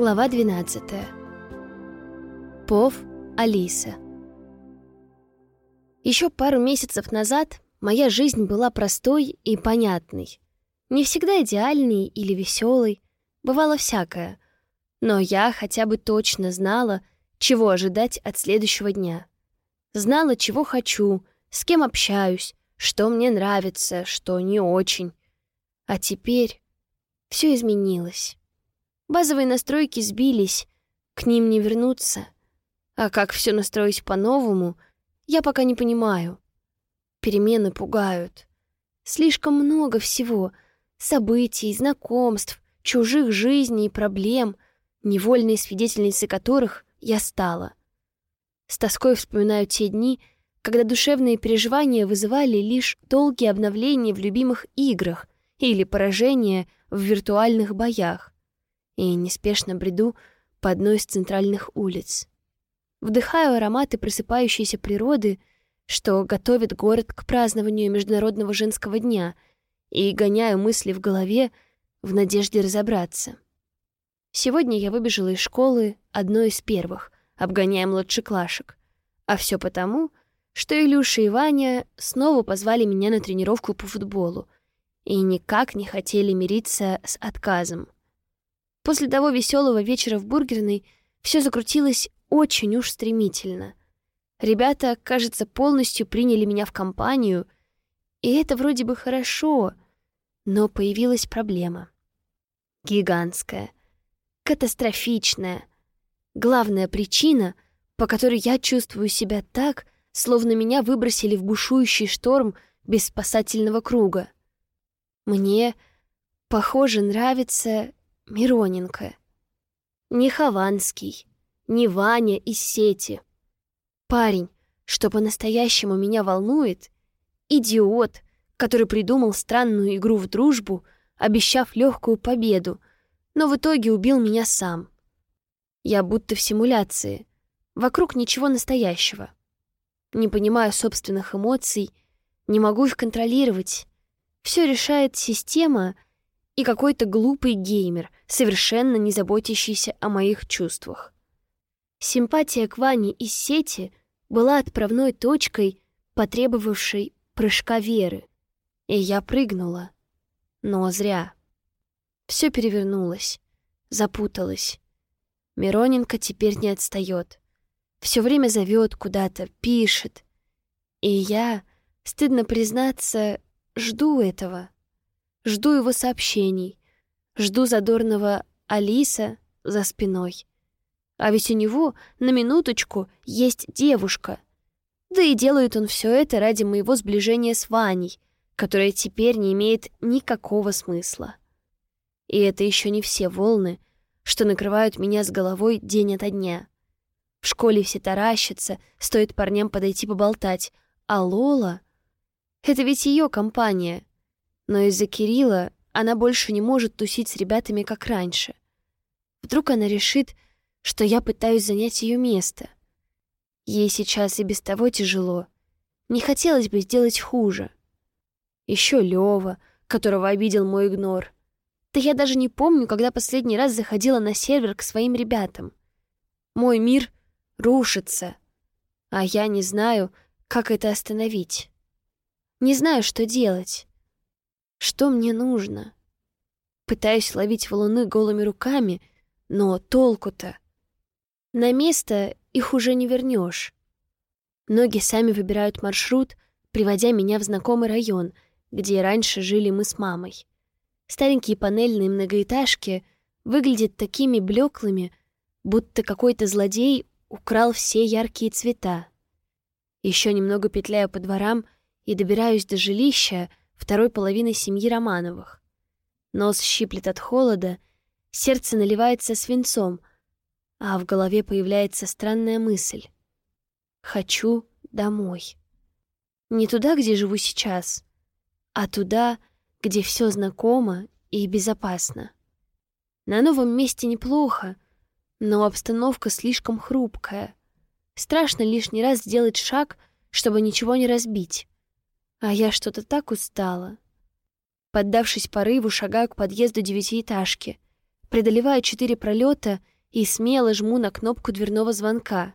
Глава 12. Пов Алиса. Еще пару месяцев назад моя жизнь была простой и понятной. Не всегда идеальной или веселой, бывало всякое. Но я хотя бы точно знала, чего ожидать от следующего дня. Знала, чего хочу, с кем общаюсь, что мне нравится, что не очень. А теперь все изменилось. Базовые настройки сбились, к ним не вернуться. А как все настроить по-новому, я пока не понимаю. Перемены пугают. Слишком много всего — событий, знакомств, чужих жизней и проблем, невольной свидетельницей которых я стала. С тоской вспоминаю те дни, когда душевные переживания вызывали лишь долгие обновления в любимых играх или поражения в виртуальных боях и неспешно бреду по одной из центральных улиц. Вдыхаю ароматы просыпающейся природы, что готовит город к празднованию Международного женского дня, и гоняю мысли в голове в надежде разобраться. Сегодня я выбежала из школы одной из первых, обгоняя младшеклашек. А все потому, что Илюша и Ваня снова позвали меня на тренировку по футболу и никак не хотели мириться с отказом. После того веселого вечера в бургерной все закрутилось очень уж стремительно. Ребята, кажется, полностью приняли меня в компанию, и это вроде бы хорошо, но появилась проблема. Гигантская, катастрофичная. Главная причина, по которой я чувствую себя так, словно меня выбросили в бушующий шторм без спасательного круга. Мне, похоже, нравится Мироненко. Не Хованский, не Ваня из сети. Парень, что по-настоящему меня волнует, идиот, который придумал странную игру в дружбу, обещав легкую победу, но в итоге убил меня сам. Я будто в симуляции, вокруг ничего настоящего. Не понимаю собственных эмоций, не могу их контролировать. Все решает система — и какой-то глупый геймер, совершенно не заботящийся о моих чувствах. Симпатия к Ване из сети была отправной точкой, потребовавшей прыжка веры. И я прыгнула. Но зря. Все перевернулось, запуталось. Мироненко теперь не отстает. Все время зовет куда-то, пишет. И я, стыдно признаться, жду этого. Жду его сообщений. Жду задорного «Алиса» за спиной. А ведь у него, на минуточку, есть девушка. Да и делает он все это ради моего сближения с Ваней, которое теперь не имеет никакого смысла. И это еще не все волны, что накрывают меня с головой день ото дня. В школе все таращатся, стоит парням подойти поболтать, а Лола — это ведь ее компания — но из-за Кирилла она больше не может тусить с ребятами, как раньше. Вдруг она решит, что я пытаюсь занять ее место. Ей сейчас и без того тяжело. Не хотелось бы сделать хуже. Еще Лева, которого обидел мой игнор. Да я даже не помню, когда последний раз заходила на сервер к своим ребятам. Мой мир рушится, а я не знаю, как это остановить. Не знаю, что делать. Что мне нужно? Пытаюсь ловить валуны голыми руками, но толку-то? На место их уже не вернешь. Ноги сами выбирают маршрут, приводя меня в знакомый район, где раньше жили мы с мамой. Старенькие панельные многоэтажки выглядят такими блеклыми, будто какой-то злодей украл все яркие цвета. Еще немного петляю по дворам и добираюсь до жилища, второй половины семьи Романовых. Нос щиплет от холода, сердце наливается свинцом, а в голове появляется странная мысль. «Хочу домой». Не туда, где живу сейчас, а туда, где все знакомо и безопасно. На новом месте неплохо, но обстановка слишком хрупкая. Страшно лишний раз сделать шаг, чтобы ничего не разбить. А я что-то так устала. Поддавшись порыву, шагаю к подъезду девятиэтажки. Преодолеваю четыре пролета и смело жму на кнопку дверного звонка.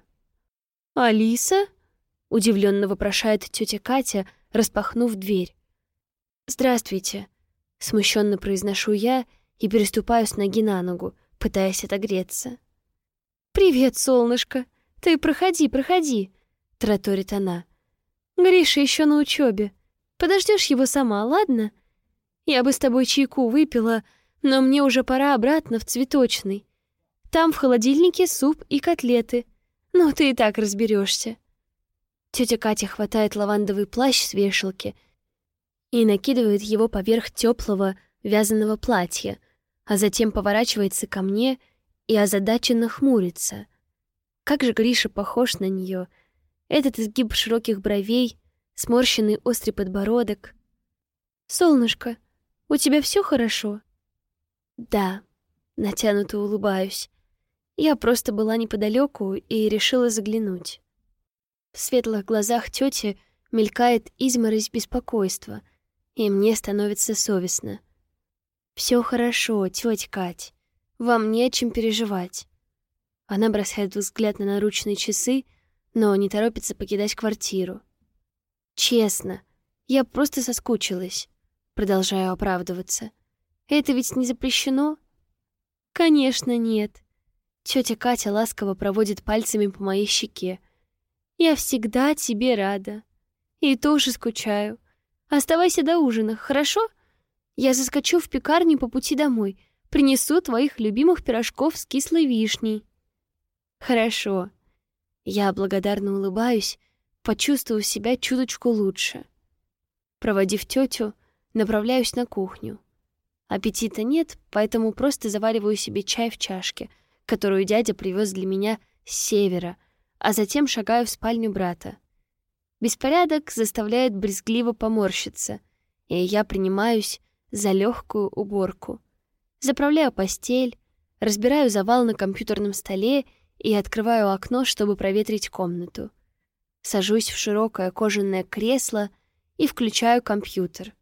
«Алиса?» — удивленно вопрошает тетя Катя, распахнув дверь. «Здравствуйте», — смущенно произношу я и переступаю с ноги на ногу, пытаясь отогреться. «Привет, солнышко! Ты проходи, проходи!» — тараторит она. «Гриша еще на учебе. Подождешь его сама, ладно? Я бы с тобой чайку выпила, но мне уже пора обратно в цветочный. Там в холодильнике суп и котлеты. Ну, ты и так разберешься. Тетя Катя хватает лавандовый плащ с вешалки и накидывает его поверх теплого вязаного платья, а затем поворачивается ко мне и озадаченно хмурится. Как же Гриша похож на нее. Этот изгиб широких бровей, сморщенный острый подбородок. «Солнышко, у тебя все хорошо?» «Да», — натянуто улыбаюсь. Я просто была неподалеку и решила заглянуть. В светлых глазах тети мелькает изморозь беспокойства, и мне становится совестно. Все хорошо, тетя Кать. Вам не о чем переживать. Она бросает взгляд на наручные часы, но не торопится покидать квартиру. Честно, я просто соскучилась. Продолжаю оправдываться. Это ведь не запрещено? Конечно, нет. Тетя Катя ласково проводит пальцами по моей щеке. «Я всегда тебе рада. И тоже скучаю. Оставайся до ужина, хорошо? Я заскочу в пекарню по пути домой. Принесу твоих любимых пирожков с кислой вишней». «Хорошо». Я благодарно улыбаюсь, почувствовав себя чуточку лучше. Проводив тетю, направляюсь на кухню. Аппетита нет, поэтому просто завариваю себе чай в чашке — которую дядя привез для меня с севера, а затем шагаю в спальню брата. Беспорядок заставляет брезгливо поморщиться, и я принимаюсь за легкую уборку. Заправляю постель, разбираю завал на компьютерном столе и открываю окно, чтобы проветрить комнату. Сажусь в широкое кожаное кресло и включаю компьютер.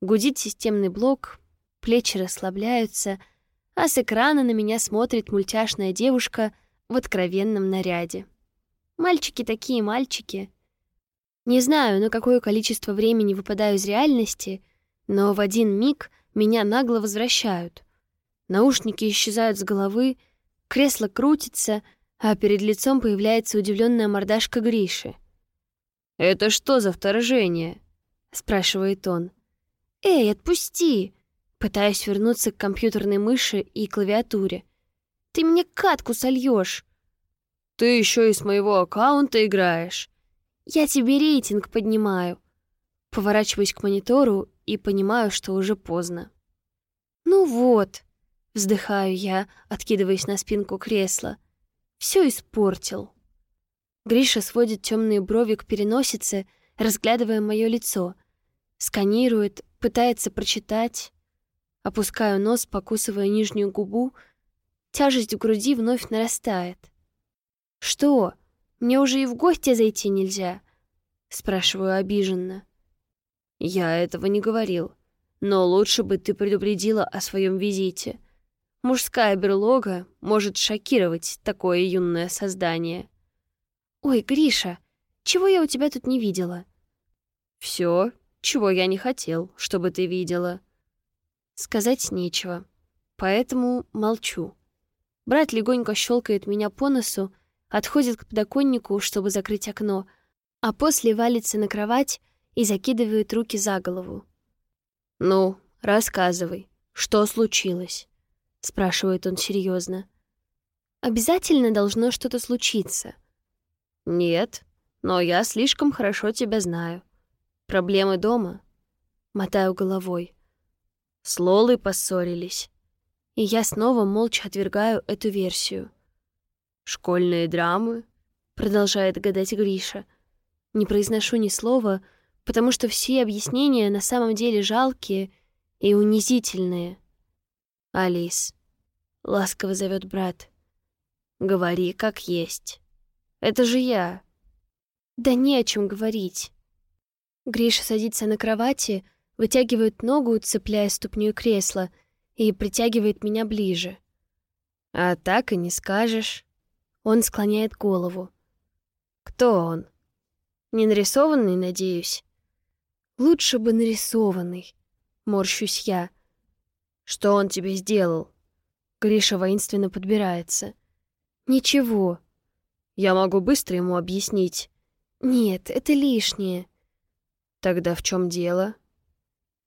Гудит системный блок, плечи расслабляются — а с экрана на меня смотрит мультяшная девушка в откровенном наряде. Мальчики такие мальчики. Не знаю, на какое количество времени выпадаю из реальности, но в один миг меня нагло возвращают. Наушники исчезают с головы, кресло крутится, а перед лицом появляется удивленная мордашка Гриши. «Это что за вторжение?» — спрашивает он. «Эй, отпусти!» Пытаюсь вернуться к компьютерной мыши и клавиатуре. «Ты мне катку сольешь!» «Ты еще и с моего аккаунта играешь!» «Я тебе рейтинг поднимаю!» Поворачиваюсь к монитору и понимаю, что уже поздно. «Ну вот!» — вздыхаю я, откидываясь на спинку кресла. Все испортил. Гриша сводит темные брови к переносице, разглядывая мое лицо. Сканирует, пытается прочитать. Опускаю нос, покусывая нижнюю губу. Тяжесть в груди вновь нарастает. «Что? Мне уже и в гости зайти нельзя?» Спрашиваю обиженно. «Я этого не говорил. Но лучше бы ты предупредила о своем визите. Мужская берлога может шокировать такое юное создание». «Ой, Гриша, чего я у тебя тут не видела?» «Все, чего я не хотел, чтобы ты видела», Сказать нечего, поэтому молчу. Брат легонько щелкает меня по носу, отходит к подоконнику, чтобы закрыть окно, а после валится на кровать и закидывает руки за голову. «Ну, рассказывай, что случилось?» — спрашивает он серьезно. «Обязательно должно что-то случиться». «Нет, но я слишком хорошо тебя знаю. Проблемы дома?» Мотаю головой. С Лолой поссорились. И я снова молча отвергаю эту версию. «Школьные драмы?» — продолжает гадать Гриша. Не произношу ни слова, потому что все объяснения на самом деле жалкие и унизительные. «Алис», — ласково зовет брат, — «говори как есть. Это же я». «Да не о чем говорить». Гриша садится на кровати, — вытягивает ногу, цепляя ступню кресла, и притягивает меня ближе. А так и не скажешь. Он склоняет голову. Кто он? Не нарисованный, надеюсь? Лучше бы нарисованный. Морщусь я. Что он тебе сделал? Гриша воинственно подбирается. Ничего. Я могу быстро ему объяснить. Нет, это лишнее. Тогда в чем дело?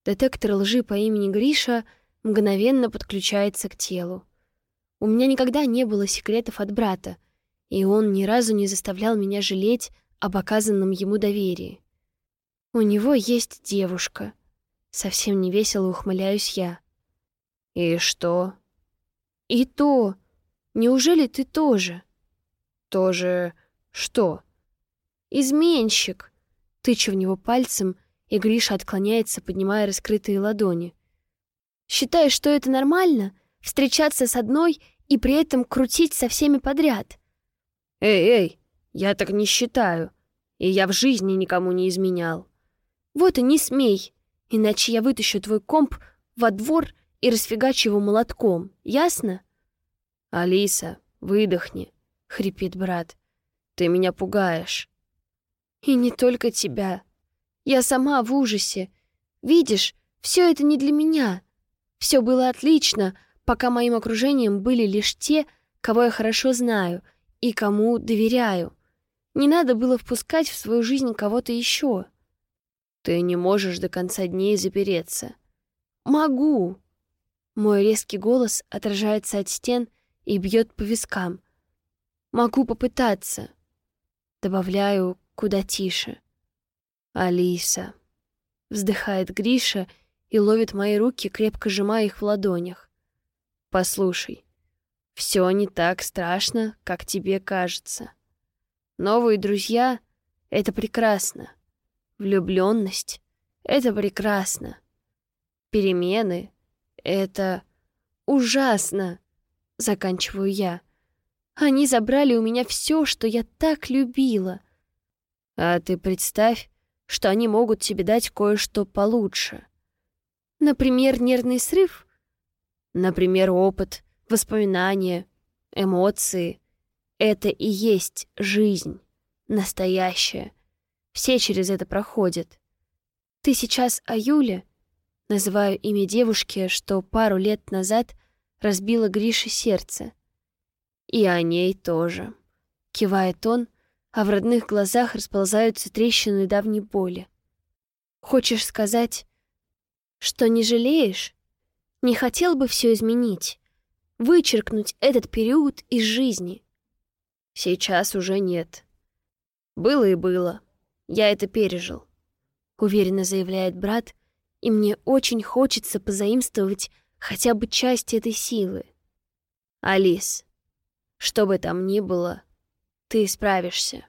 Детектор лжи по имени Гриша мгновенно подключается к телу. У меня никогда не было секретов от брата, и он ни разу не заставлял меня жалеть об оказанном ему доверии. У него есть девушка. Совсем невесело ухмыляюсь я. И что? И то. Неужели ты тоже? Тоже что? Изменщик. Тычу в него пальцем, и Гриша отклоняется, поднимая раскрытые ладони. Считаешь, что это нормально? Встречаться с одной и при этом крутить со всеми подряд? Эй, эй, я так не считаю. И я в жизни никому не изменял. Вот и не смей, иначе я вытащу твой комп во двор и расфигачу его молотком, ясно? Алиса, выдохни, хрипит брат. Ты меня пугаешь. И не только тебя. Я сама в ужасе. Видишь, все это не для меня. Все было отлично, пока моим окружением были лишь те, кого я хорошо знаю и кому доверяю. Не надо было впускать в свою жизнь кого-то еще. Ты не можешь до конца дней запереться. Могу. Мой резкий голос отражается от стен и бьет по вискам. Могу попытаться. Добавляю куда тише. Алиса. Вздыхает Гриша и ловит мои руки, крепко сжимая их в ладонях. Послушай, все не так страшно, как тебе кажется. Новые друзья — это прекрасно. Влюбленность — это прекрасно. Перемены — это ужасно, заканчиваю я. Они забрали у меня все, что я так любила. А ты представь, что они могут тебе дать кое-что получше. Например, нервный срыв. Например, опыт, воспоминания, эмоции. Это и есть жизнь, настоящая. Все через это проходят. Ты сейчас о Юле? Называю имя девушки, что пару лет назад разбила Грише сердце. И о ней тоже. Кивает он, а в родных глазах расползаются трещины давней боли. Хочешь сказать, что не жалеешь? Не хотел бы все изменить? Вычеркнуть этот период из жизни? Сейчас уже нет. Было и было. Я это пережил. Уверенно заявляет брат, и мне очень хочется позаимствовать хотя бы часть этой силы. Алис, что бы там ни было, ты справишься.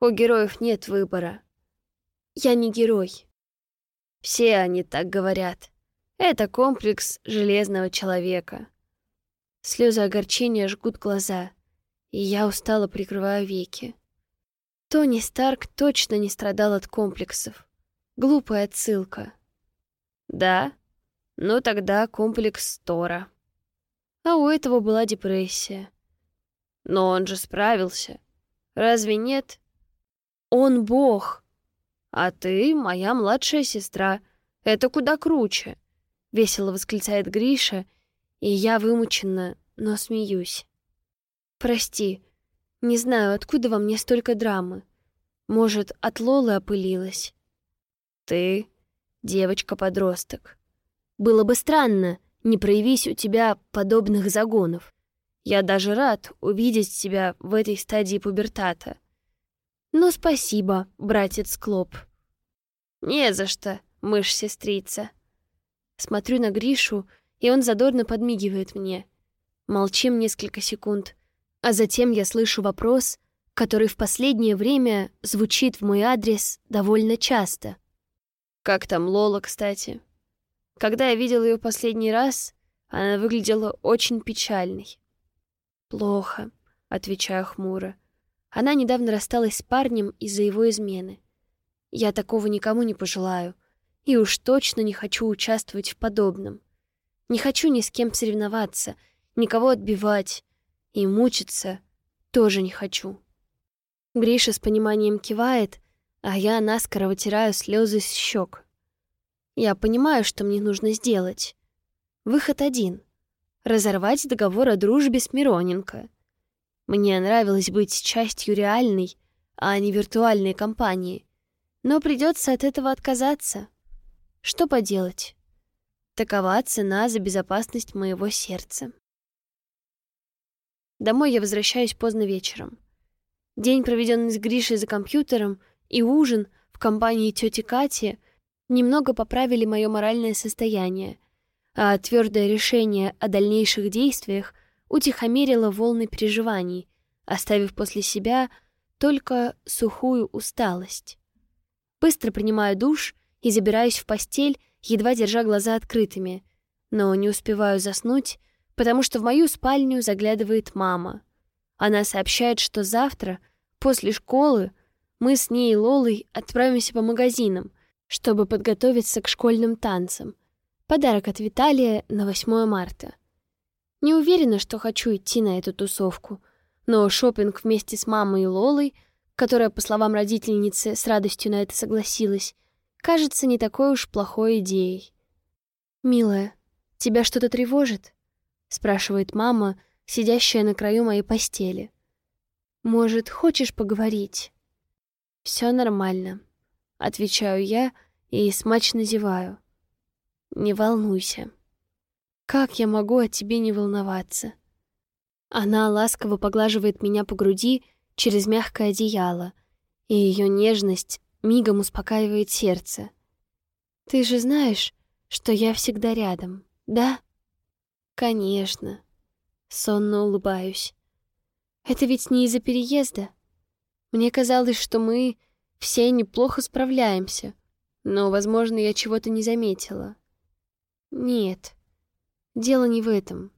У героев нет выбора. Я не герой. Все они так говорят. Это комплекс железного человека. Слезы огорчения жгут глаза и я устало прикрываю веки. Тони Старк точно не страдал от комплексов. Глупая отсылка. Да? Ну тогда комплекс Тора. А у этого была депрессия. Но он же справился. Разве нет? Он бог. А ты моя младшая сестра. Это куда круче. Весело восклицает Гриша, и я вымученно, но смеюсь. Прости, не знаю, откуда во мне столько драмы. Может, от Лолы опылилась? Ты девочка-подросток. Было бы странно, не проявись у тебя подобных загонов. Я даже рад увидеть тебя в этой стадии пубертата. Ну, спасибо, братец Клоп. Не за что, мышь-сестрица. Смотрю на Гришу, и он задорно подмигивает мне. Молчим несколько секунд, а затем я слышу вопрос, который в последнее время звучит в мой адрес довольно часто. Как там Лола, кстати? Когда я видел ее последний раз, она выглядела очень печальной. «Плохо», — отвечаю хмуро. Она недавно рассталась с парнем из-за его измены. Я такого никому не пожелаю, и уж точно не хочу участвовать в подобном. Не хочу ни с кем соревноваться — никого отбивать и мучиться тоже не хочу. Гриша с пониманием кивает, а я наскоро вытираю слезы с щек. Я понимаю, что мне нужно сделать. Выход один — разорвать договор о дружбе с Мироненко. Мне нравилось быть частью реальной, а не виртуальной компании. Но придется от этого отказаться. Что поделать? Такова цена за безопасность моего сердца. Домой я возвращаюсь поздно вечером. День, проведенный с Гришей за компьютером, и ужин в компании тети Кати немного поправили мое моральное состояние, а твердое решение о дальнейших действиях утихомирило волны переживаний, оставив после себя только сухую усталость. Быстро принимаю душ и забираюсь в постель, едва держа глаза открытыми, но не успеваю заснуть, потому что в мою спальню заглядывает мама. Она сообщает, что завтра После школы мы с ней и Лолой отправимся по магазинам, чтобы подготовиться к школьным танцам. Подарок от Виталия на 8 марта. Не уверена, что хочу идти на эту тусовку, но шопинг вместе с мамой и Лолой, которая, по словам родительницы, с радостью на это согласилась, кажется не такой уж плохой идеей. «Милая, тебя что-то тревожит?» — спрашивает мама, сидящая на краю моей постели. Может, хочешь поговорить?» «Все нормально», — отвечаю я и смачно зеваю. «Не волнуйся. Как я могу о тебе не волноваться?» Она ласково поглаживает меня по груди через мягкое одеяло, и ее нежность мигом успокаивает сердце. «Ты же знаешь, что я всегда рядом, да?» «Конечно». Сонно улыбаюсь. Это ведь не из-за переезда. Мне казалось, что мы все неплохо справляемся, но, возможно, я чего-то не заметила. Нет, дело не в этом.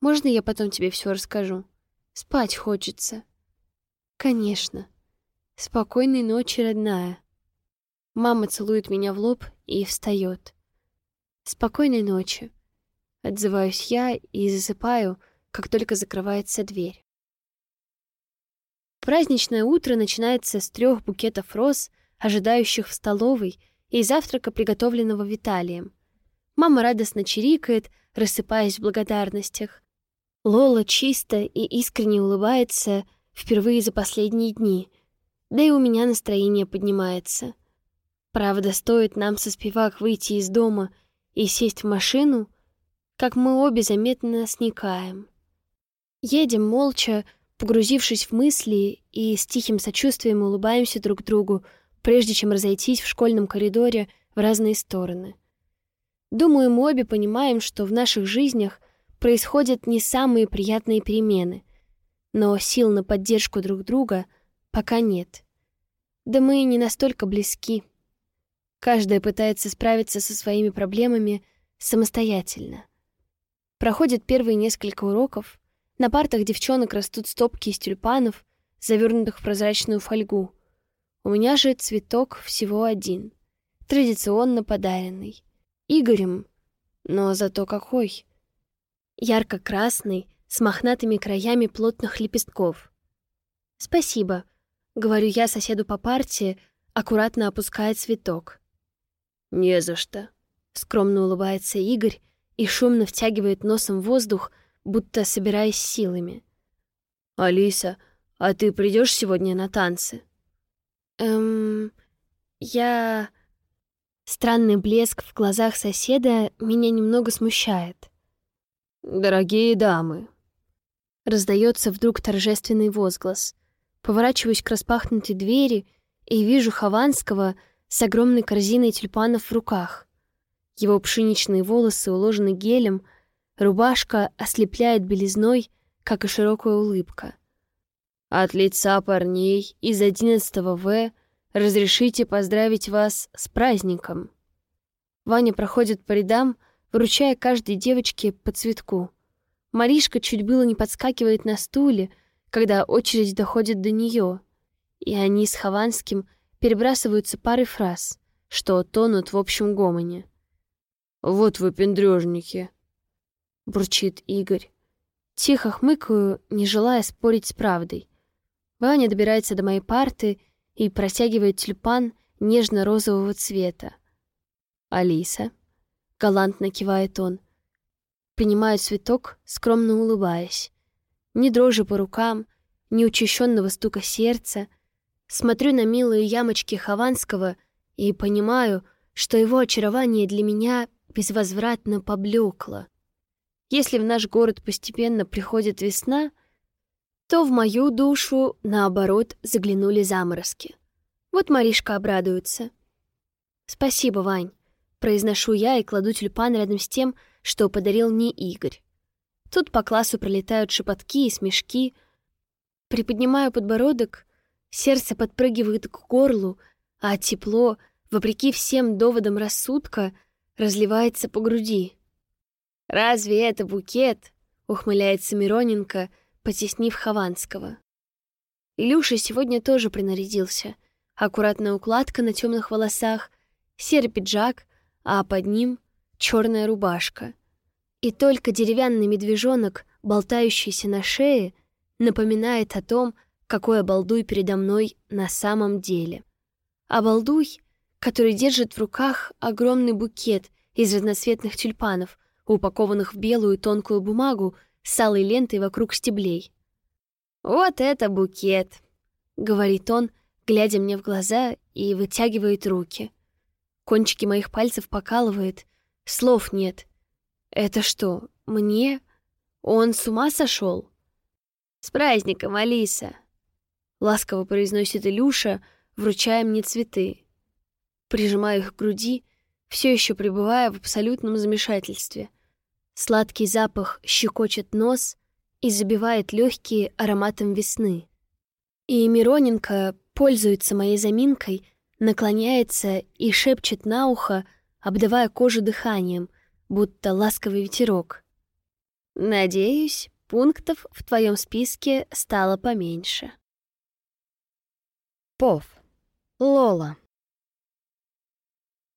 Можно я потом тебе все расскажу? Спать хочется. Конечно. Спокойной ночи, родная. Мама целует меня в лоб и встает. Спокойной ночи. Отзываюсь я и засыпаю, как только закрывается дверь. Праздничное утро начинается с трех букетов роз, ожидающих в столовой, и завтрака, приготовленного Виталием. Мама радостно чирикает, рассыпаясь в благодарностях. Лола чисто и искренне улыбается впервые за последние дни, да и у меня настроение поднимается. Правда, стоит нам со спивак выйти из дома и сесть в машину, как мы обе заметно сникаем. Едем молча, погрузившись в мысли и с тихим сочувствием улыбаемся друг другу, прежде чем разойтись в школьном коридоре в разные стороны. Думаю, мы обе понимаем, что в наших жизнях происходят не самые приятные перемены, но сил на поддержку друг друга пока нет. Да мы не настолько близки. Каждая пытается справиться со своими проблемами самостоятельно. Проходят первые несколько уроков, на партах девчонок растут стопки из тюльпанов, завернутых в прозрачную фольгу. У меня же цветок всего один, традиционно подаренный. Игорем, но зато какой. Ярко-красный, с мохнатыми краями плотных лепестков. «Спасибо», — говорю я соседу по парте, аккуратно опуская цветок. «Не за что», — скромно улыбается Игорь и шумно втягивает носом воздух, будто собираясь силами. «Алиса, а ты придешь сегодня на танцы?» «Эм... Я...» Странный блеск в глазах соседа меня немного смущает. «Дорогие дамы!» Раздается вдруг торжественный возглас. Поворачиваюсь к распахнутой двери и вижу Хованского с огромной корзиной тюльпанов в руках. Его пшеничные волосы уложены гелем, Рубашка ослепляет белизной, как и широкая улыбка. От лица парней из 11 В разрешите поздравить вас с праздником. Ваня проходит по рядам, вручая каждой девочке по цветку. Маришка чуть было не подскакивает на стуле, когда очередь доходит до нее, и они с Хованским перебрасываются парой фраз, что тонут в общем гомоне. «Вот вы пендрёжники», — бурчит Игорь. Тихо хмыкаю, не желая спорить с правдой. Ваня добирается до моей парты и протягивает тюльпан нежно-розового цвета. «Алиса», — галантно кивает он, принимаю цветок, скромно улыбаясь. Ни дрожи по рукам, ни учащенного стука сердца. Смотрю на милые ямочки Хованского и понимаю, что его очарование для меня безвозвратно поблекло. Если в наш город постепенно приходит весна, то в мою душу, наоборот, заглянули заморозки. Вот Маришка обрадуется. «Спасибо, Вань», — произношу я и кладу тюльпан рядом с тем, что подарил мне Игорь. Тут по классу пролетают шепотки и смешки. Приподнимаю подбородок, сердце подпрыгивает к горлу, а тепло, вопреки всем доводам рассудка, разливается по груди. «Разве это букет?» — ухмыляется Мироненко, потеснив Хованского. Илюша сегодня тоже принарядился. Аккуратная укладка на темных волосах, серый пиджак, а под ним черная рубашка. И только деревянный медвежонок, болтающийся на шее, напоминает о том, какой обалдуй передо мной на самом деле. Обалдуй, который держит в руках огромный букет из разноцветных тюльпанов, упакованных в белую тонкую бумагу с алой лентой вокруг стеблей. «Вот это букет!» — говорит он, глядя мне в глаза и вытягивает руки. Кончики моих пальцев покалывает, слов нет. «Это что, мне? Он с ума сошел? «С праздником, Алиса!» — ласково произносит Илюша, вручая мне цветы. Прижимаю их к груди все еще пребывая в абсолютном замешательстве. Сладкий запах щекочет нос и забивает легкие ароматом весны. И Мироненко пользуется моей заминкой, наклоняется и шепчет на ухо, обдавая кожу дыханием, будто ласковый ветерок. «Надеюсь, пунктов в твоем списке стало поменьше». Пов. Лола.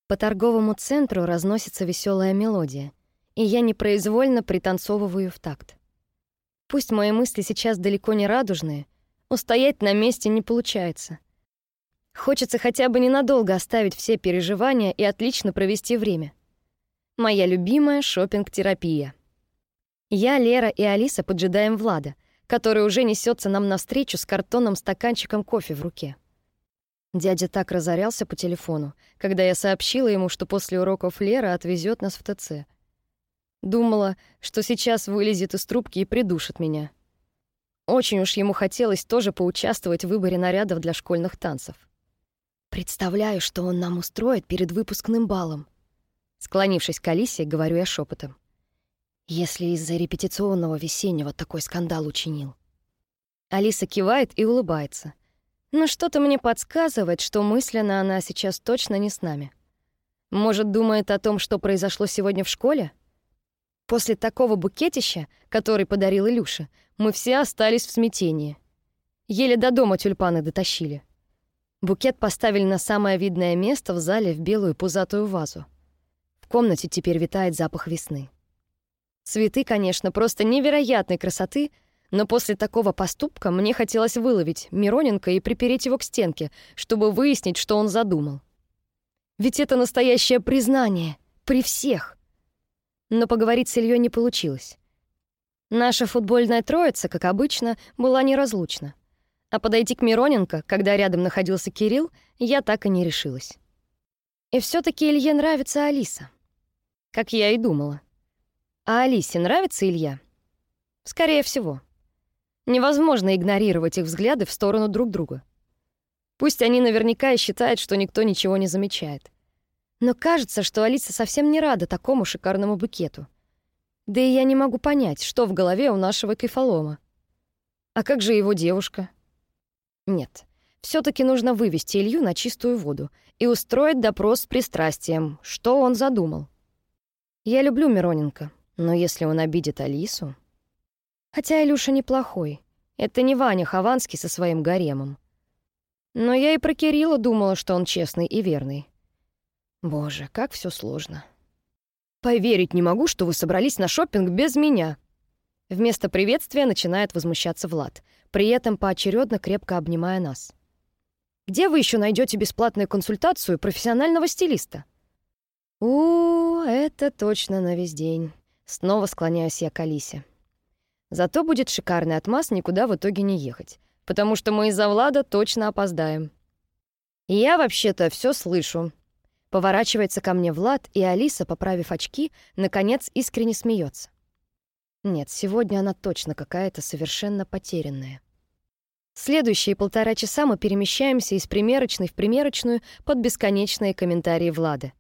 По торговому центру разносится веселая мелодия, и я непроизвольно пританцовываю в такт. Пусть мои мысли сейчас далеко не радужные, устоять на месте не получается. Хочется хотя бы ненадолго оставить все переживания и отлично провести время. Моя любимая шопинг терапия Я, Лера и Алиса поджидаем Влада, который уже несется нам навстречу с картонным стаканчиком кофе в руке. Дядя так разорялся по телефону, когда я сообщила ему, что после уроков Лера отвезет нас в ТЦ. Думала, что сейчас вылезет из трубки и придушит меня. Очень уж ему хотелось тоже поучаствовать в выборе нарядов для школьных танцев. Представляю, что он нам устроит перед выпускным балом. Склонившись к Алисе, говорю я шепотом. Если из-за репетиционного весеннего такой скандал учинил. Алиса кивает и улыбается — но что-то мне подсказывает, что мысленно она сейчас точно не с нами. Может, думает о том, что произошло сегодня в школе? После такого букетища, который подарил Илюша, мы все остались в смятении. Еле до дома тюльпаны дотащили. Букет поставили на самое видное место в зале в белую пузатую вазу. В комнате теперь витает запах весны. Цветы, конечно, просто невероятной красоты — но после такого поступка мне хотелось выловить Мироненко и припереть его к стенке, чтобы выяснить, что он задумал. Ведь это настоящее признание. При всех. Но поговорить с Ильей не получилось. Наша футбольная троица, как обычно, была неразлучна. А подойти к Мироненко, когда рядом находился Кирилл, я так и не решилась. И все таки Илье нравится Алиса. Как я и думала. А Алисе нравится Илья? Скорее всего. Невозможно игнорировать их взгляды в сторону друг друга. Пусть они наверняка и считают, что никто ничего не замечает. Но кажется, что Алиса совсем не рада такому шикарному букету. Да и я не могу понять, что в голове у нашего кайфолома. А как же его девушка? Нет, все таки нужно вывести Илью на чистую воду и устроить допрос с пристрастием, что он задумал. Я люблю Мироненко, но если он обидит Алису... Хотя Илюша неплохой. Это не Ваня Хованский со своим гаремом. Но я и про Кирилла думала, что он честный и верный. Боже, как все сложно. Поверить не могу, что вы собрались на шопинг без меня. Вместо приветствия начинает возмущаться Влад, при этом поочередно крепко обнимая нас. «Где вы еще найдете бесплатную консультацию профессионального стилиста?» «У, это точно на весь день». Снова склоняюсь я к Алисе. Зато будет шикарный отмаз никуда в итоге не ехать, потому что мы из-за Влада точно опоздаем. Я вообще-то все слышу. Поворачивается ко мне Влад, и Алиса, поправив очки, наконец искренне смеется. Нет, сегодня она точно какая-то совершенно потерянная. Следующие полтора часа мы перемещаемся из примерочной в примерочную под бесконечные комментарии Влада.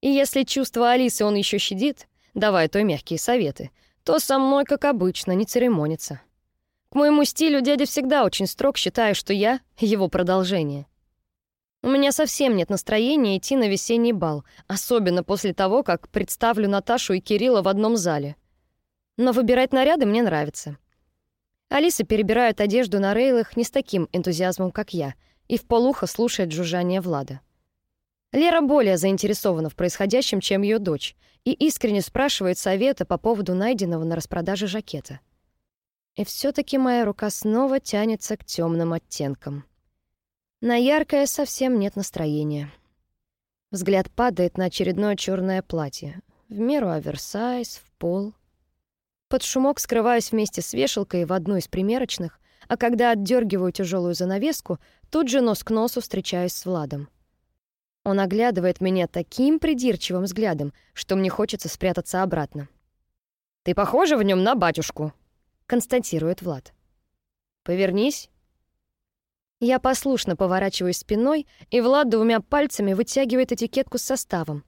И если чувство Алисы он еще щадит, давая то мягкие советы, то со мной, как обычно, не церемонится. К моему стилю дядя всегда очень строг, считая, что я — его продолжение. У меня совсем нет настроения идти на весенний бал, особенно после того, как представлю Наташу и Кирилла в одном зале — но выбирать наряды мне нравится. Алиса перебирает одежду на рейлах не с таким энтузиазмом, как я, и в полухо слушает жужжание Влада. Лера более заинтересована в происходящем, чем ее дочь, и искренне спрашивает совета по поводу найденного на распродаже жакета. И все таки моя рука снова тянется к темным оттенкам. На яркое совсем нет настроения. Взгляд падает на очередное черное платье. В меру оверсайз, в пол. Под шумок скрываюсь вместе с вешалкой в одну из примерочных, а когда отдергиваю тяжелую занавеску, тут же нос к носу встречаюсь с Владом. Он оглядывает меня таким придирчивым взглядом, что мне хочется спрятаться обратно. «Ты похожа в нем на батюшку», — констатирует Влад. «Повернись». Я послушно поворачиваюсь спиной, и Влад двумя пальцами вытягивает этикетку с составом.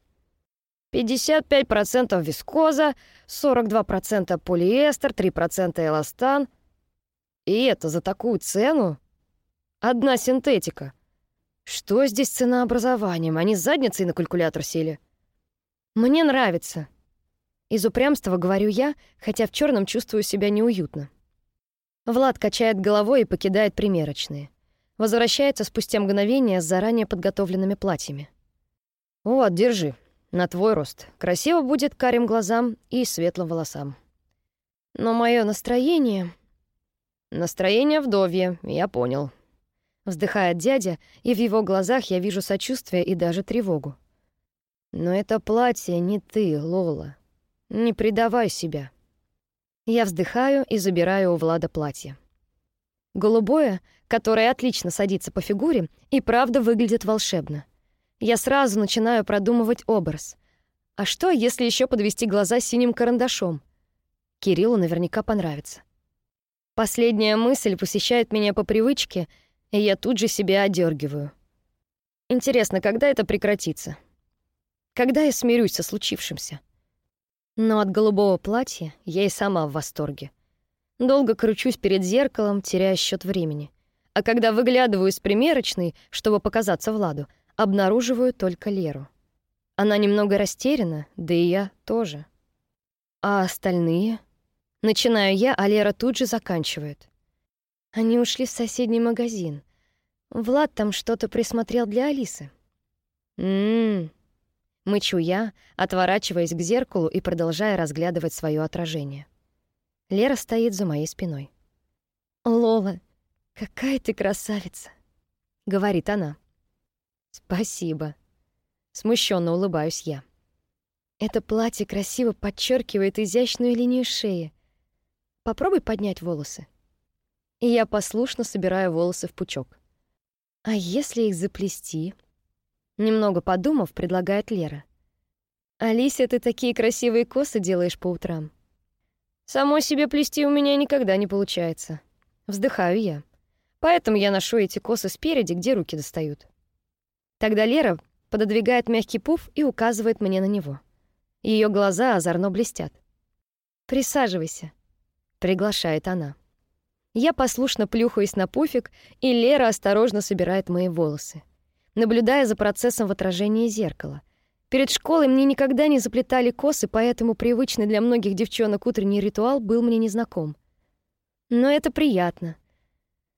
55% вискоза, 42% полиэстер, 3% эластан. И это за такую цену? Одна синтетика. Что здесь с ценообразованием? Они с задницей на калькулятор сели. Мне нравится. Из упрямства говорю я, хотя в черном чувствую себя неуютно. Влад качает головой и покидает примерочные. Возвращается спустя мгновение с заранее подготовленными платьями. «Вот, держи. На твой рост. Красиво будет карим глазам и светлым волосам. Но мое настроение... Настроение вдовье, я понял. Вздыхает дядя, и в его глазах я вижу сочувствие и даже тревогу. Но это платье не ты, Лола. Не предавай себя. Я вздыхаю и забираю у Влада платье. Голубое, которое отлично садится по фигуре, и правда выглядит волшебно. Я сразу начинаю продумывать образ. А что, если еще подвести глаза синим карандашом? Кириллу наверняка понравится. Последняя мысль посещает меня по привычке, и я тут же себя одергиваю. Интересно, когда это прекратится? Когда я смирюсь со случившимся? Но от голубого платья я и сама в восторге. Долго кручусь перед зеркалом, теряя счет времени. А когда выглядываю из примерочной, чтобы показаться Владу — обнаруживаю только Леру. Она немного растеряна, да и я тоже. А остальные? Начинаю я, а Лера тут же заканчивает. Они ушли в соседний магазин. Влад там что-то присмотрел для Алисы. М-м. Мычу я, отворачиваясь к зеркалу и продолжая разглядывать свое отражение. Лера стоит за моей спиной. «Лола, какая ты красавица!» — говорит она. Спасибо. Смущенно улыбаюсь я. Это платье красиво подчеркивает изящную линию шеи. Попробуй поднять волосы. И я послушно собираю волосы в пучок. А если их заплести? Немного подумав, предлагает Лера. Алисия, ты такие красивые косы делаешь по утрам. Само себе плести у меня никогда не получается. Вздыхаю я. Поэтому я ношу эти косы спереди, где руки достают. Тогда Лера пододвигает мягкий пуф и указывает мне на него. Ее глаза озорно блестят. «Присаживайся», — приглашает она. Я послушно плюхаюсь на пуфик, и Лера осторожно собирает мои волосы, наблюдая за процессом в отражении зеркала. Перед школой мне никогда не заплетали косы, поэтому привычный для многих девчонок утренний ритуал был мне незнаком. Но это приятно.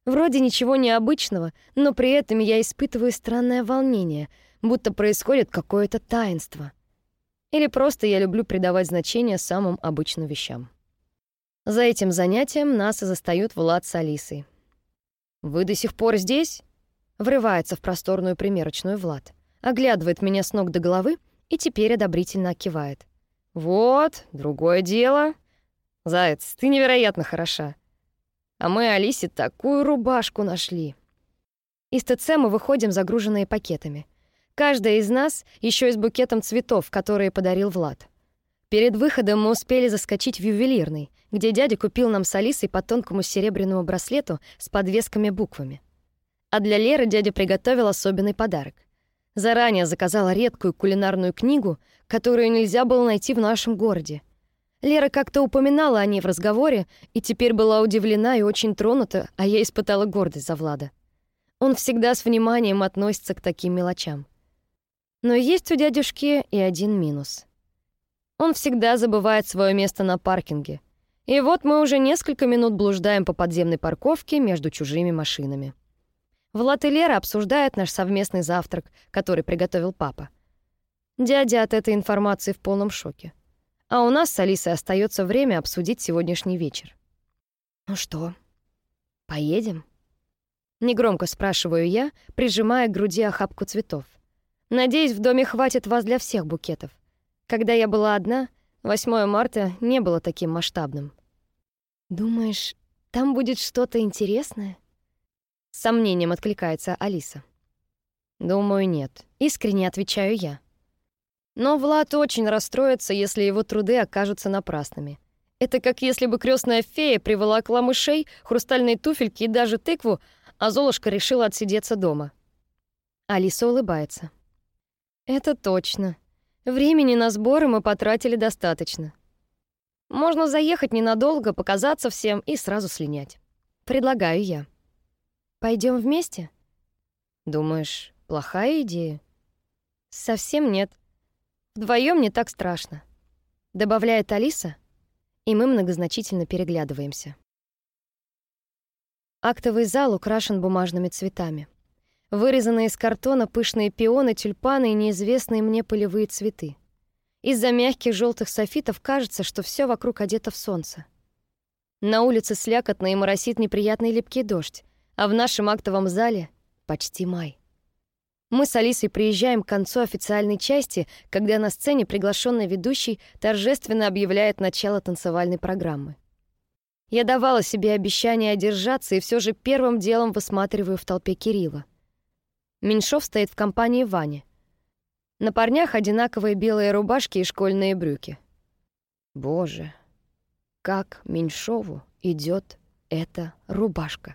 Вроде ничего необычного, но при этом я испытываю странное волнение, будто происходит какое-то таинство. Или просто я люблю придавать значение самым обычным вещам. За этим занятием нас и застают Влад с Алисой. «Вы до сих пор здесь?» Врывается в просторную примерочную Влад. Оглядывает меня с ног до головы и теперь одобрительно кивает. «Вот, другое дело. Заяц, ты невероятно хороша. А мы Алисе такую рубашку нашли». Из ТЦ мы выходим загруженные пакетами. Каждая из нас еще и с букетом цветов, которые подарил Влад. Перед выходом мы успели заскочить в ювелирный, где дядя купил нам с Алисой по тонкому серебряному браслету с подвесками-буквами. А для Леры дядя приготовил особенный подарок. Заранее заказала редкую кулинарную книгу, которую нельзя было найти в нашем городе. Лера как-то упоминала о ней в разговоре и теперь была удивлена и очень тронута, а я испытала гордость за Влада. Он всегда с вниманием относится к таким мелочам. Но есть у дядюшки и один минус. Он всегда забывает свое место на паркинге. И вот мы уже несколько минут блуждаем по подземной парковке между чужими машинами. Влад и Лера обсуждают наш совместный завтрак, который приготовил папа. Дядя от этой информации в полном шоке. А у нас с Алисой остается время обсудить сегодняшний вечер. «Ну что, поедем?» Негромко спрашиваю я, прижимая к груди охапку цветов. Надеюсь, в доме хватит вас для всех букетов. Когда я была одна, 8 марта не было таким масштабным. Думаешь, там будет что-то интересное? С сомнением откликается Алиса. Думаю, нет. Искренне отвечаю я. Но Влад очень расстроится, если его труды окажутся напрасными. Это как если бы крестная фея приволокла мышей, хрустальные туфельки и даже тыкву, а Золушка решила отсидеться дома. Алиса улыбается. Это точно. Времени на сборы мы потратили достаточно. Можно заехать ненадолго, показаться всем и сразу слинять. Предлагаю я. Пойдем вместе? Думаешь, плохая идея? Совсем нет. Вдвоем не так страшно. Добавляет Алиса, и мы многозначительно переглядываемся. Актовый зал украшен бумажными цветами. Вырезанные из картона пышные пионы, тюльпаны и неизвестные мне полевые цветы. Из-за мягких желтых софитов кажется, что все вокруг одето в солнце. На улице слякотно и моросит неприятный липкий дождь, а в нашем актовом зале почти май. Мы с Алисой приезжаем к концу официальной части, когда на сцене приглашенный ведущий торжественно объявляет начало танцевальной программы. Я давала себе обещание одержаться и все же первым делом высматриваю в толпе Кирилла. Меньшов стоит в компании Вани. На парнях одинаковые белые рубашки и школьные брюки. Боже, как Меньшову идет эта рубашка.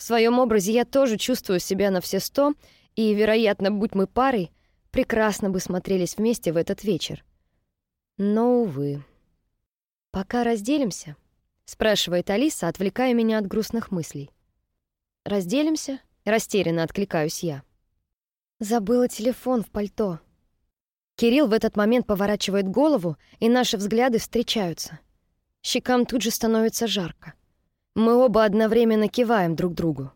В своем образе я тоже чувствую себя на все сто, и, вероятно, будь мы парой, прекрасно бы смотрелись вместе в этот вечер. Но, увы. «Пока разделимся?» — спрашивает Алиса, отвлекая меня от грустных мыслей. «Разделимся?» Растерянно откликаюсь я. Забыла телефон в пальто. Кирилл в этот момент поворачивает голову, и наши взгляды встречаются. Щекам тут же становится жарко. Мы оба одновременно киваем друг другу.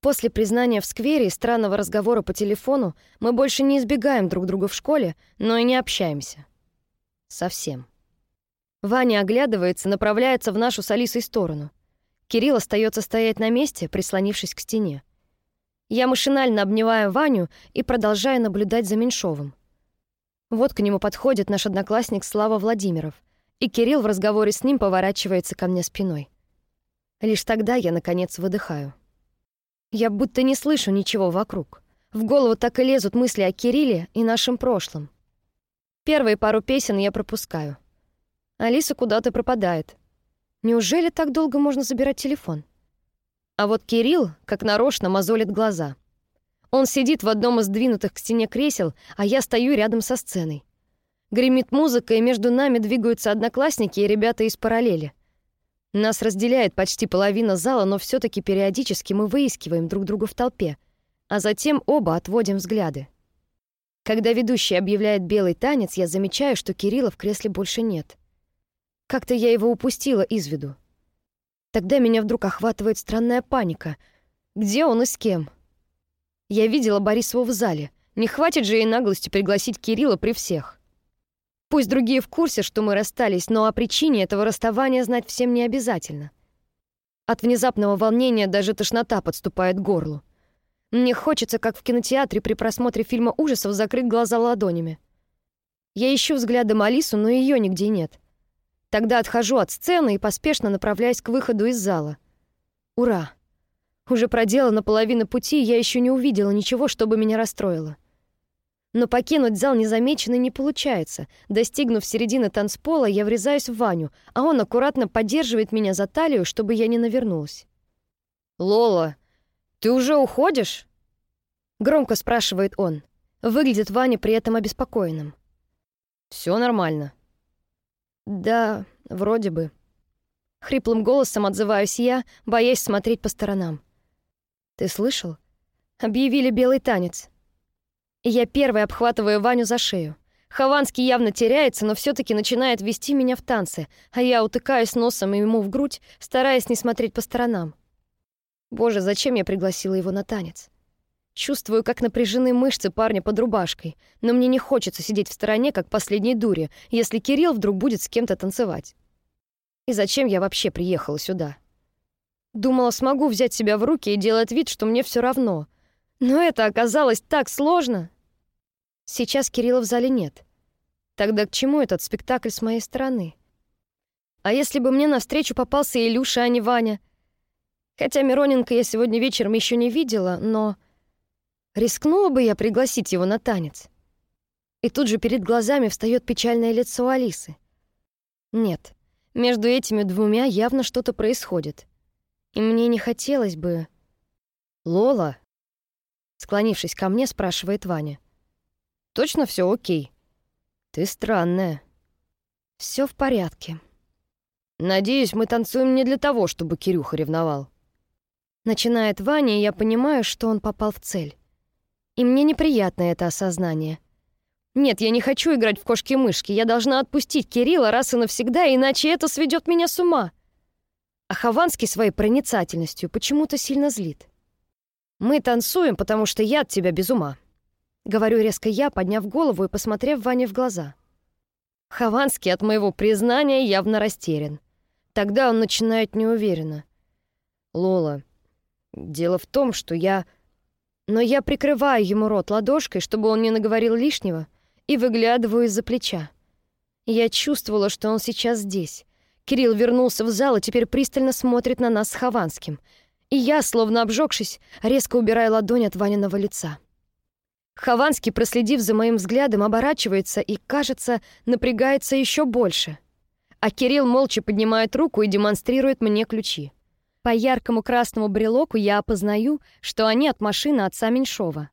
После признания в сквере и странного разговора по телефону мы больше не избегаем друг друга в школе, но и не общаемся. Совсем. Ваня оглядывается, направляется в нашу с Алисой сторону. Кирилл остается стоять на месте, прислонившись к стене. Я машинально обнимаю Ваню и продолжаю наблюдать за Меньшовым. Вот к нему подходит наш одноклассник Слава Владимиров, и Кирилл в разговоре с ним поворачивается ко мне спиной. Лишь тогда я, наконец, выдыхаю. Я будто не слышу ничего вокруг. В голову так и лезут мысли о Кирилле и нашем прошлом. Первые пару песен я пропускаю. Алиса куда-то пропадает. Неужели так долго можно забирать телефон? А вот Кирилл, как нарочно, мозолит глаза. Он сидит в одном из сдвинутых к стене кресел, а я стою рядом со сценой. Гремит музыка, и между нами двигаются одноклассники и ребята из параллели. Нас разделяет почти половина зала, но все таки периодически мы выискиваем друг друга в толпе, а затем оба отводим взгляды. Когда ведущий объявляет белый танец, я замечаю, что Кирилла в кресле больше нет. Как-то я его упустила из виду. Тогда меня вдруг охватывает странная паника. Где он и с кем? Я видела Борисова в зале. Не хватит же ей наглости пригласить Кирилла при всех. Пусть другие в курсе, что мы расстались, но о причине этого расставания знать всем не обязательно. От внезапного волнения даже тошнота подступает к горлу. Мне хочется, как в кинотеатре при просмотре фильма ужасов, закрыть глаза ладонями. Я ищу взглядом Алису, но ее нигде нет. Тогда отхожу от сцены и поспешно направляюсь к выходу из зала. Ура! Уже проделана половина пути, я еще не увидела ничего, чтобы меня расстроило. Но покинуть зал незамеченно не получается. Достигнув середины танцпола, я врезаюсь в Ваню, а он аккуратно поддерживает меня за талию, чтобы я не навернулась. «Лола, ты уже уходишь?» Громко спрашивает он. Выглядит Ваня при этом обеспокоенным. Все нормально», «Да, вроде бы». Хриплым голосом отзываюсь я, боясь смотреть по сторонам. «Ты слышал? Объявили белый танец». Я первой обхватываю Ваню за шею. Хованский явно теряется, но все таки начинает вести меня в танцы, а я утыкаюсь носом ему в грудь, стараясь не смотреть по сторонам. Боже, зачем я пригласила его на танец? Чувствую, как напряжены мышцы парня под рубашкой, но мне не хочется сидеть в стороне, как последней дуре, если Кирилл вдруг будет с кем-то танцевать. И зачем я вообще приехала сюда? Думала, смогу взять себя в руки и делать вид, что мне все равно. Но это оказалось так сложно. Сейчас Кирилла в зале нет. Тогда к чему этот спектакль с моей стороны? А если бы мне навстречу попался Илюша, а не Ваня? Хотя Мироненко я сегодня вечером еще не видела, но... Рискнула бы я пригласить его на танец. И тут же перед глазами встает печальное лицо Алисы. Нет, между этими двумя явно что-то происходит. И мне не хотелось бы... «Лола?» Склонившись ко мне, спрашивает Ваня. «Точно все окей? Ты странная». Все в порядке». «Надеюсь, мы танцуем не для того, чтобы Кирюха ревновал». Начинает Ваня, и я понимаю, что он попал в цель. И мне неприятно это осознание. Нет, я не хочу играть в кошки-мышки. Я должна отпустить Кирилла раз и навсегда, иначе это сведет меня с ума. А Хованский своей проницательностью почему-то сильно злит. Мы танцуем, потому что я от тебя без ума. Говорю резко я, подняв голову и посмотрев Ване в глаза. Хованский от моего признания явно растерян. Тогда он начинает неуверенно. «Лола, дело в том, что я...» Но я прикрываю ему рот ладошкой, чтобы он не наговорил лишнего, и выглядываю из-за плеча. Я чувствовала, что он сейчас здесь. Кирилл вернулся в зал и теперь пристально смотрит на нас с Хованским. И я, словно обжегшись, резко убираю ладонь от Ваниного лица. Хованский, проследив за моим взглядом, оборачивается и, кажется, напрягается еще больше. А Кирилл молча поднимает руку и демонстрирует мне ключи. По яркому красному брелоку я опознаю, что они от машины отца Меньшова.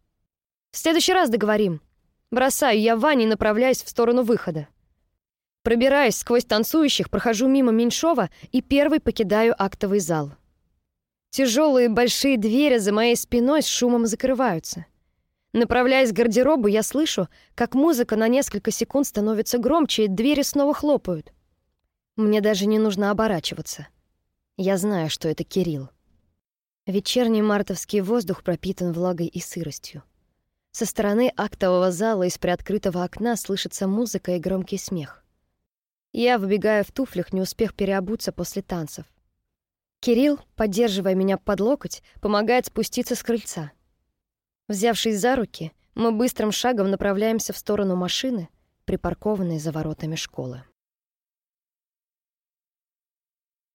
В следующий раз договорим. Бросаю я Ване и направляюсь в сторону выхода. Пробираясь сквозь танцующих, прохожу мимо Меньшова и первый покидаю актовый зал. Тяжелые большие двери за моей спиной с шумом закрываются. Направляясь к гардеробу, я слышу, как музыка на несколько секунд становится громче, и двери снова хлопают. Мне даже не нужно оборачиваться. Я знаю, что это Кирилл. Вечерний мартовский воздух пропитан влагой и сыростью. Со стороны актового зала из приоткрытого окна слышится музыка и громкий смех. Я выбегаю в туфлях, не успев переобуться после танцев. Кирилл, поддерживая меня под локоть, помогает спуститься с крыльца. Взявшись за руки, мы быстрым шагом направляемся в сторону машины, припаркованной за воротами школы.